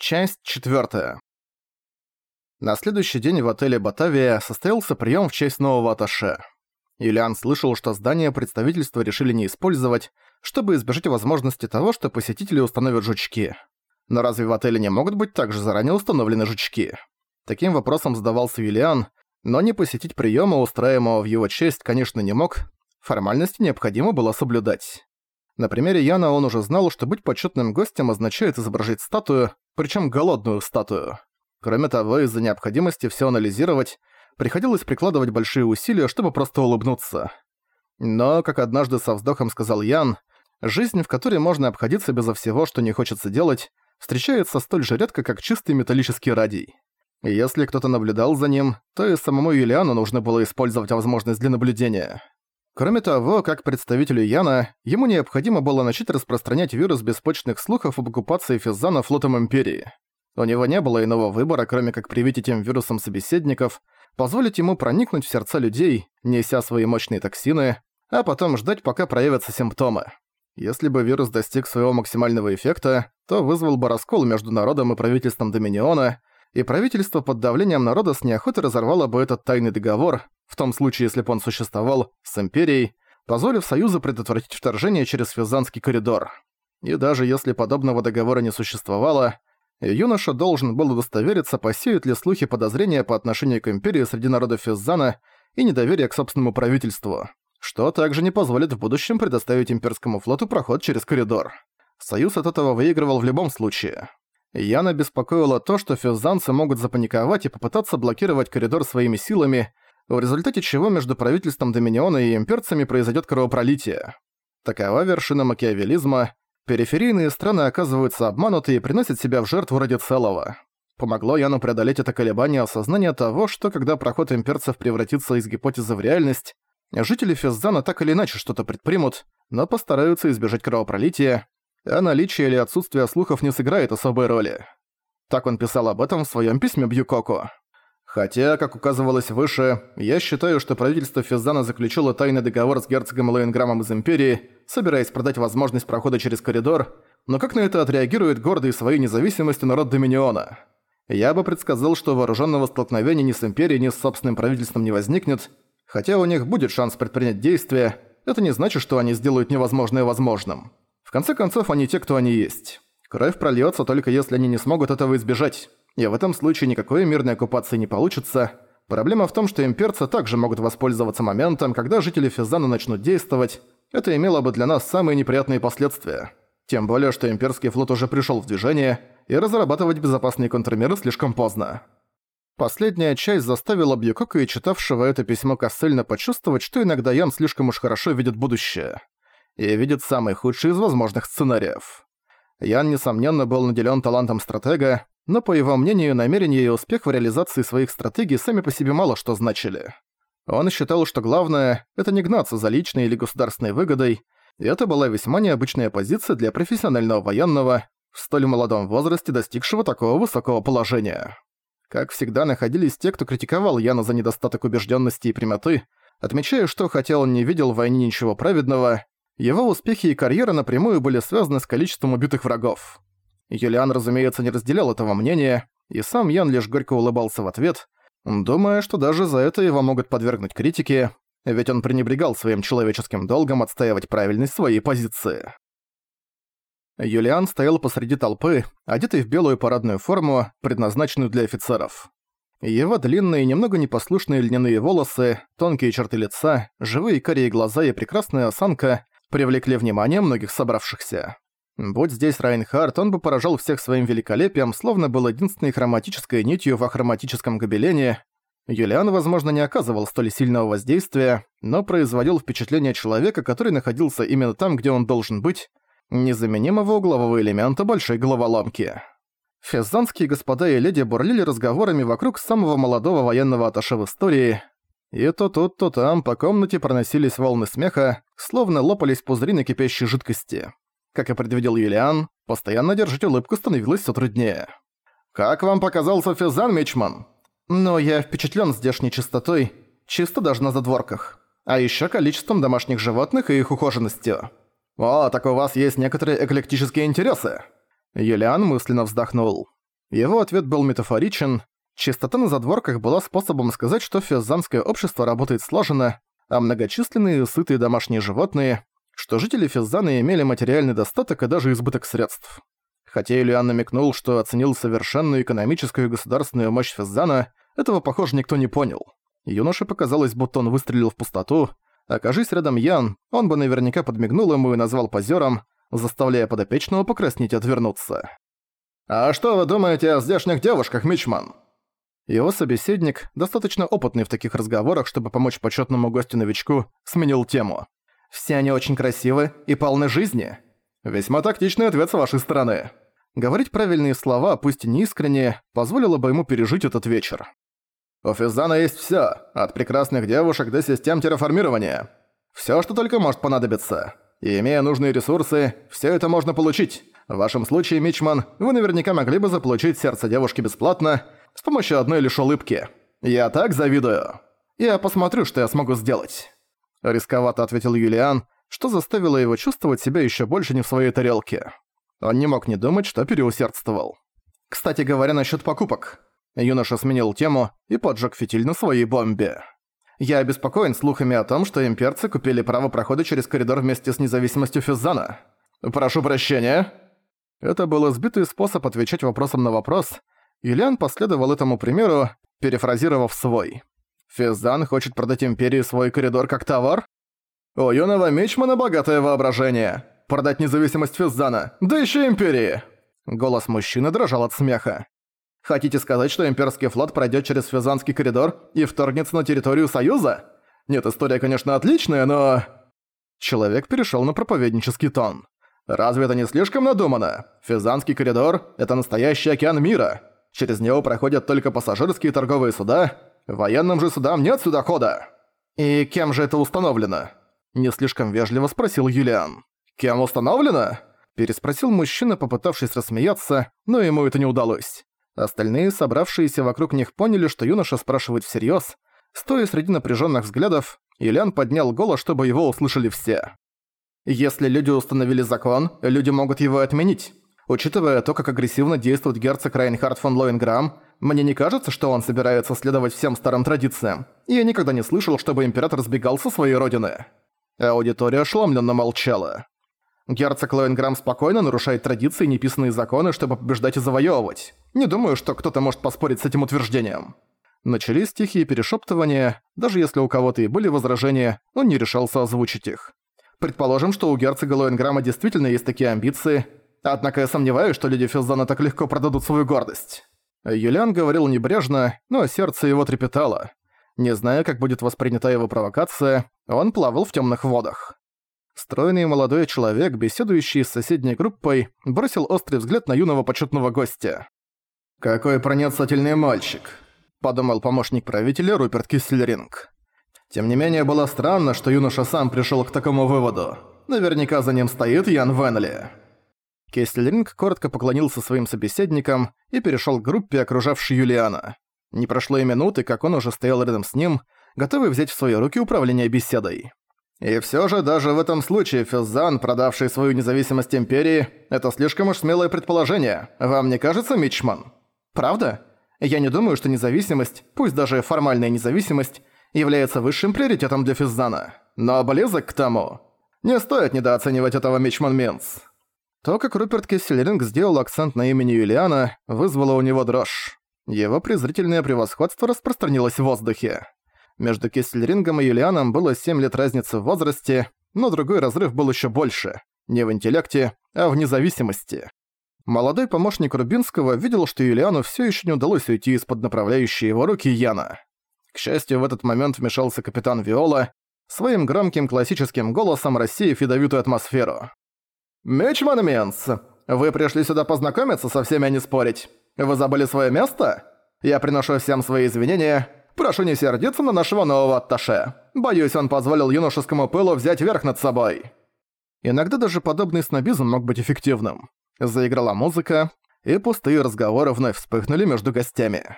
Часть 4. На следующий день в отеле «Батавия» состоялся прием в честь нового аташе. Юлиан слышал, что здание представительства решили не использовать, чтобы избежать возможности того, что посетители установят жучки. Но разве в отеле не могут быть также заранее установлены жучки? Таким вопросом задавался Юлиан, но не посетить приема, устраиваемого в его честь, конечно, не мог. Формальности необходимо было соблюдать. На примере Яна он уже знал, что быть почетным гостем означает изображать статую, причем голодную статую. Кроме того, из-за необходимости все анализировать, приходилось прикладывать большие усилия, чтобы просто улыбнуться. Но, как однажды со вздохом сказал Ян, жизнь, в которой можно обходиться безо всего, что не хочется делать, встречается столь же редко, как чистый металлический радий. И если кто-то наблюдал за ним, то и самому Юлиану нужно было использовать возможность для наблюдения. Кроме того, как представителю Яна, ему необходимо было начать распространять вирус беспочных слухов об оккупации Физзана флотом Империи. У него не было иного выбора, кроме как привить этим вирусом собеседников, позволить ему проникнуть в сердца людей, неся свои мощные токсины, а потом ждать, пока проявятся симптомы. Если бы вирус достиг своего максимального эффекта, то вызвал бы раскол между народом и правительством Доминиона, и правительство под давлением народа с неохотой разорвало бы этот тайный договор, в том случае, если бы он существовал, с Империей, позволив Союзу предотвратить вторжение через Физанский коридор. И даже если подобного договора не существовало, юноша должен был удостовериться, посеют ли слухи подозрения по отношению к Империи среди народа Физзана и недоверие к собственному правительству, что также не позволит в будущем предоставить имперскому флоту проход через коридор. Союз от этого выигрывал в любом случае. Яна беспокоило то, что физзанцы могут запаниковать и попытаться блокировать коридор своими силами, в результате чего между правительством Доминиона и имперцами произойдет кровопролитие. Такова вершина макиавелизма. Периферийные страны оказываются обмануты и приносят себя в жертву ради целого. Помогло Яну преодолеть это колебание осознания того, что когда проход имперцев превратится из гипотезы в реальность, жители Физзана так или иначе что-то предпримут, но постараются избежать кровопролития, а наличие или отсутствие слухов не сыграет особой роли. Так он писал об этом в своем письме Бьюкоку. Хотя, как указывалось выше, я считаю, что правительство Физана заключило тайный договор с герцогом Лейнграмом из Империи, собираясь продать возможность прохода через коридор, но как на это отреагирует гордый своей независимостью народ Доминиона? Я бы предсказал, что вооруженного столкновения ни с Империей, ни с собственным правительством не возникнет, хотя у них будет шанс предпринять действия, это не значит, что они сделают невозможное возможным. В конце концов, они те, кто они есть. Кровь прольется только если они не смогут этого избежать. И в этом случае никакой мирной оккупации не получится. Проблема в том, что имперцы также могут воспользоваться моментом, когда жители Физана начнут действовать. Это имело бы для нас самые неприятные последствия. Тем более, что имперский флот уже пришел в движение, и разрабатывать безопасные контрмеры слишком поздно. Последняя часть заставила Бьюкока и читавшего это письмо Кассельна почувствовать, что иногда Ян слишком уж хорошо видит будущее. И видит самый худший из возможных сценариев. Ян, несомненно, был наделен талантом стратега, но, по его мнению, намерения и успех в реализации своих стратегий сами по себе мало что значили. Он считал, что главное – это не гнаться за личной или государственной выгодой, и это была весьма необычная позиция для профессионального военного, в столь молодом возрасте достигшего такого высокого положения. Как всегда, находились те, кто критиковал Яна за недостаток убежденности и прямоты, отмечая, что хотя он не видел в войне ничего праведного, его успехи и карьера напрямую были связаны с количеством убитых врагов. Юлиан, разумеется, не разделял этого мнения, и сам Ян лишь горько улыбался в ответ, думая, что даже за это его могут подвергнуть критике, ведь он пренебрегал своим человеческим долгом отстаивать правильность своей позиции. Юлиан стоял посреди толпы, одетый в белую парадную форму, предназначенную для офицеров. Его длинные, немного непослушные льняные волосы, тонкие черты лица, живые карие глаза и прекрасная осанка привлекли внимание многих собравшихся. Будь здесь Райнхард, он бы поражал всех своим великолепием, словно был единственной хроматической нитью в ахроматическом гобелене. Юлиан, возможно, не оказывал столь сильного воздействия, но производил впечатление человека, который находился именно там, где он должен быть, незаменимого углового элемента большой головоломки. Фезанские господа и леди бурлили разговорами вокруг самого молодого военного атташе в истории, и то тут, то там по комнате проносились волны смеха, словно лопались пузыри на кипящей жидкости. Как и предвидел Юлиан, постоянно держать улыбку становилось все труднее. «Как вам показался Физан, Мичман?» «Ну, я впечатлен здешней чистотой, чисто даже на задворках. А еще количеством домашних животных и их ухоженностью». «О, так у вас есть некоторые эклектические интересы». Юлиан мысленно вздохнул. Его ответ был метафоричен. Чистота на задворках была способом сказать, что физзанское общество работает слаженно, а многочисленные сытые домашние животные, что жители Физзана имели материальный достаток и даже избыток средств. Хотя Ильян намекнул, что оценил совершенную экономическую и государственную мощь Физзана, этого, похоже, никто не понял. Юноше показалось, будто он выстрелил в пустоту. Окажись рядом Ян, он бы наверняка подмигнул ему и назвал позером, заставляя подопечного покраснеть и отвернуться. «А что вы думаете о здешних девушках, Мичман?» Его собеседник, достаточно опытный в таких разговорах, чтобы помочь почетному гостю-новичку, сменил тему. «Все они очень красивы и полны жизни». «Весьма тактичный ответ с вашей стороны». Говорить правильные слова, пусть и неискренне, позволило бы ему пережить этот вечер. У Физана есть всё, от прекрасных девушек до систем терраформирования. Всё, что только может понадобиться. И имея нужные ресурсы, всё это можно получить. В вашем случае, Мичман, вы наверняка могли бы заполучить сердце девушки бесплатно с помощью одной лишь улыбки. Я так завидую. Я посмотрю, что я смогу сделать. Рисковато ответил Юлиан, что заставило его чувствовать себя ещё больше не в своей тарелке. Он не мог не думать, что переусердствовал. Кстати говоря, насчёт покупок. Юноша сменил тему и поджег фитиль на своей бомбе. «Я обеспокоен слухами о том, что имперцы купили право прохода через коридор вместе с независимостью Физзана. Прошу прощения». Это был избитый способ отвечать вопросом на вопрос. Ильян последовал этому примеру, перефразировав свой. «Физзан хочет продать Империи свой коридор как товар?» «У юного Мичмана богатое воображение. Продать независимость Физзана, да еще Империи!» Голос мужчины дрожал от смеха. Хотите сказать, что имперский флот пройдет через Физанский коридор и вторгнется на территорию Союза? Нет, история, конечно, отличная, но... Человек перешел на проповеднический тон. Разве это не слишком надумано? Физанский коридор – это настоящий океан мира. Через него проходят только пассажирские торговые суда. Военным же судам нет сюда хода. И кем же это установлено? Не слишком вежливо спросил Юлиан. Кем установлено? Переспросил мужчина, попытавшись рассмеяться, но ему это не удалось. Остальные, собравшиеся вокруг них, поняли, что юноша спрашивает всерьёз. Стоя среди напряжённых взглядов, Ильян поднял голос, чтобы его услышали все. «Если люди установили закон, люди могут его отменить. Учитывая то, как агрессивно действует герцог Райнхард фон Лоенграм, мне не кажется, что он собирается следовать всем старым традициям. Я никогда не слышал, чтобы император сбегал со своей родины». Аудитория ошеломленно молчала. Герцог Лоенграм спокойно нарушает традиции и неписанные законы, чтобы побеждать и завоевывать. Не думаю, что кто-то может поспорить с этим утверждением. Начались тихие перешептывания, даже если у кого-то и были возражения, он не решался озвучить их. Предположим, что у герцога Лоенграма действительно есть такие амбиции, однако я сомневаюсь, что люди Филзана так легко продадут свою гордость. Юлиан говорил небрежно, но сердце его трепетало. Не зная, как будет воспринята его провокация, он плавал в темных водах. Стройный молодой человек, беседующий с соседней группой, бросил острый взгляд на юного почетного гостя. «Какой проницательный мальчик», — подумал помощник правителя Руперт Кислеринг. Тем не менее, было странно, что юноша сам пришел к такому выводу. Наверняка за ним стоит Ян Венли. Кислеринг коротко поклонился своим собеседникам и перешел к группе, окружавшей Юлиана. Не прошло и минуты, как он уже стоял рядом с ним, готовый взять в свои руки управление беседой. И все же даже в этом случае Физзан, продавший свою независимость Империи, это слишком уж смелое предположение. Вам не кажется, Мичман? Правда? Я не думаю, что независимость, пусть даже формальная независимость, является высшим приоритетом для Физзана. Но близок к тому. Не стоит недооценивать этого Мичман Минц. То, как Руперт Кессельринг сделал акцент на имени Юлиана, вызвало у него дрожь. Его презрительное превосходство распространилось в воздухе. Между Кессельрингом и Юлианом было 7 лет разницы в возрасте, но другой разрыв был еще больше. Не в интеллекте, а в независимости. Молодой помощник Рубинского видел, что Юлиану все еще не удалось уйти из-под направляющей его руки Яна. К счастью, в этот момент вмешался капитан Виола, своим громким классическим голосом рассеяв ядовитую атмосферу. «Мечман Менс, вы пришли сюда познакомиться со всеми, а не спорить. Вы забыли свое место? Я приношу всем свои извинения, Прошу не сердиться на нашего нового атташе. Боюсь, он позволил юношескому пылу взять верх над собой». Иногда даже подобный снобизм мог быть эффективным. Заиграла музыка, и пустые разговоры вновь вспыхнули между гостями.